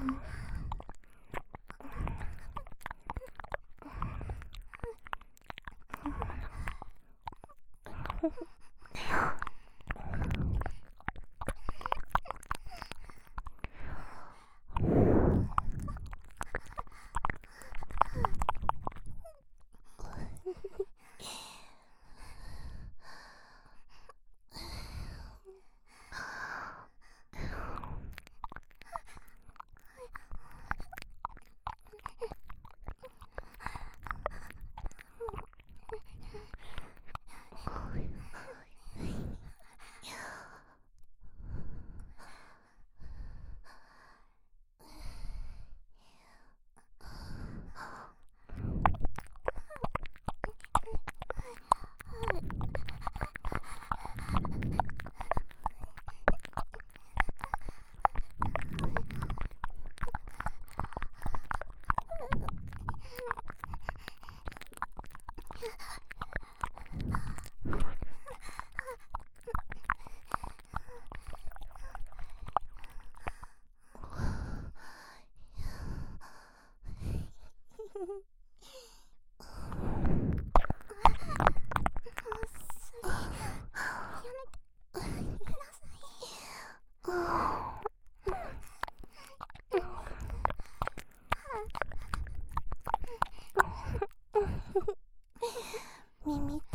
嗯。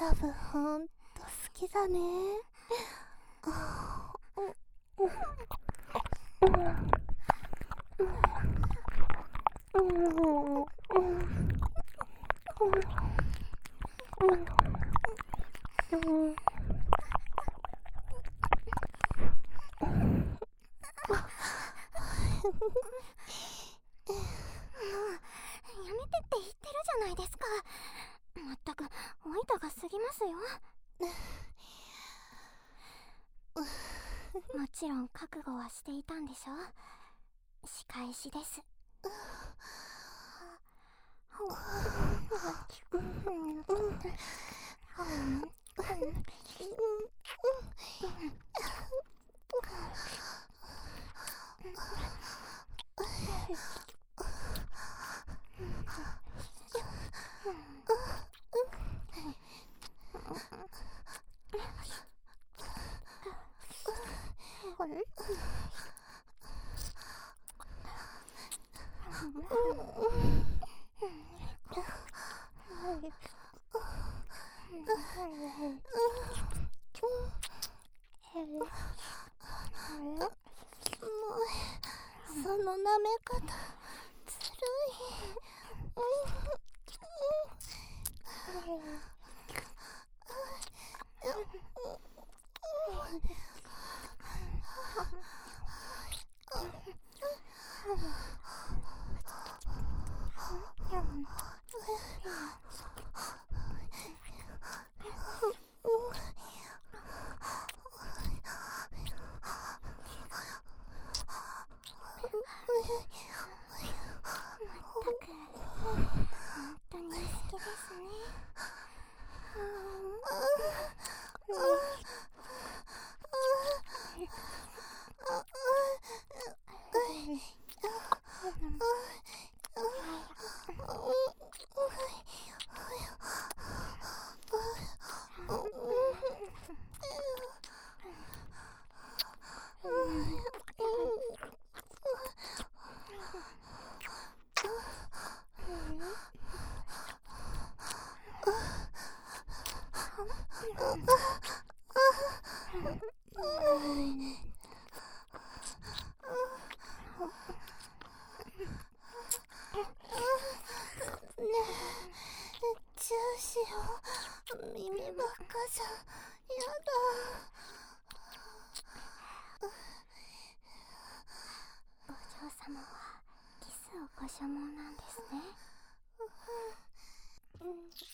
耳たぶほんと好きだねやめてって言ってるじゃないですかまったくおいたが過ぎますよ。もちろん覚悟はしていたんでしょ仕返しです。その舐め方ずる本けですね。どうねえどうしよう耳ばっかじゃやだ。うん。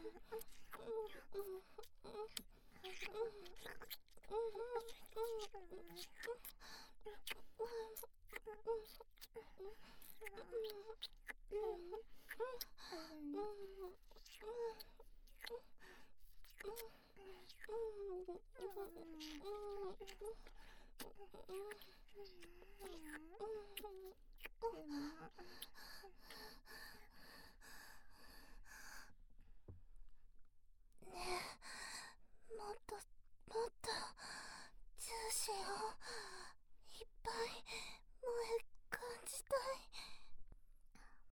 も